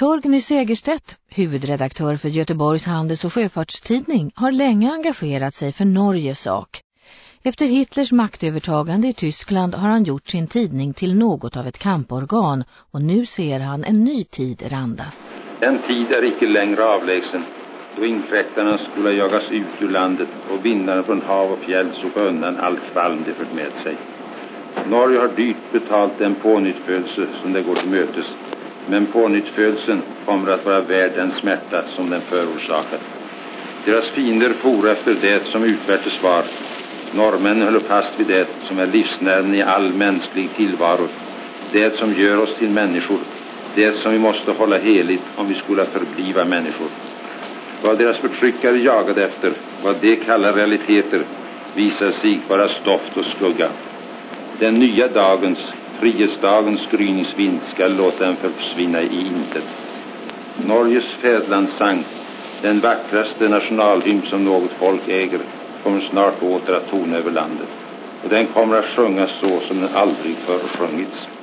Torgny Segerstedt, huvudredaktör för Göteborgs handels- och sjöfartstidning, har länge engagerat sig för Norges sak. Efter Hitlers maktövertagande i Tyskland har han gjort sin tidning till något av ett kamporgan och nu ser han en ny tid randas. Den tid är icke längre avlägsen då inkräktarna skulle jagas ut ur landet och vindarna från hav och fjäll sopa undan allt kvalm de fört med sig. Norge har dyrt betalt den pånyttfödelse som det går till mötes men pånyttfödelsen kommer att vara värd den smärta som den förorsakat. Deras fiender for efter det som utvärtes var. Norrmännen höll fast vid det som är livsnerven i all mänsklig tillvaro. Det som gör oss till människor. Det som vi måste hålla heligt om vi skulle förbliva människor. Vad deras förtryckare jagade efter, vad de kallar realiteter, visar sig vara stoft och skugga. Den nya dagens, frihetsdagens gryningsvind skall låta den försvinna i intet. Norges fädlandssang, den vackraste nationalhymn som något folk äger, kommer snart åter att tona över landet. Och den kommer att sjungas så som den aldrig förr sjungits.